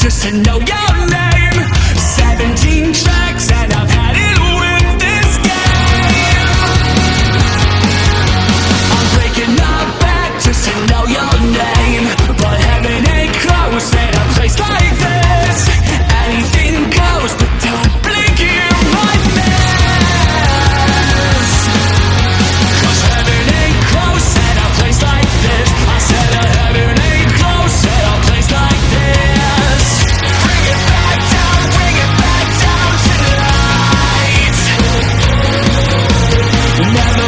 just to know your name.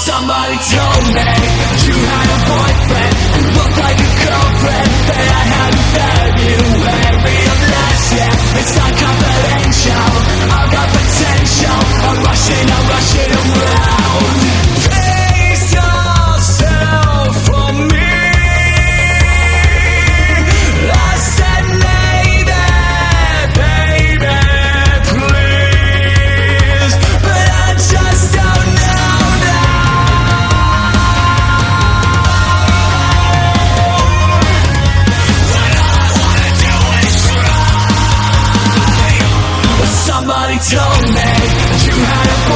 Somebody told me you had a boyfriend and looked like a girlfriend. Told me you had a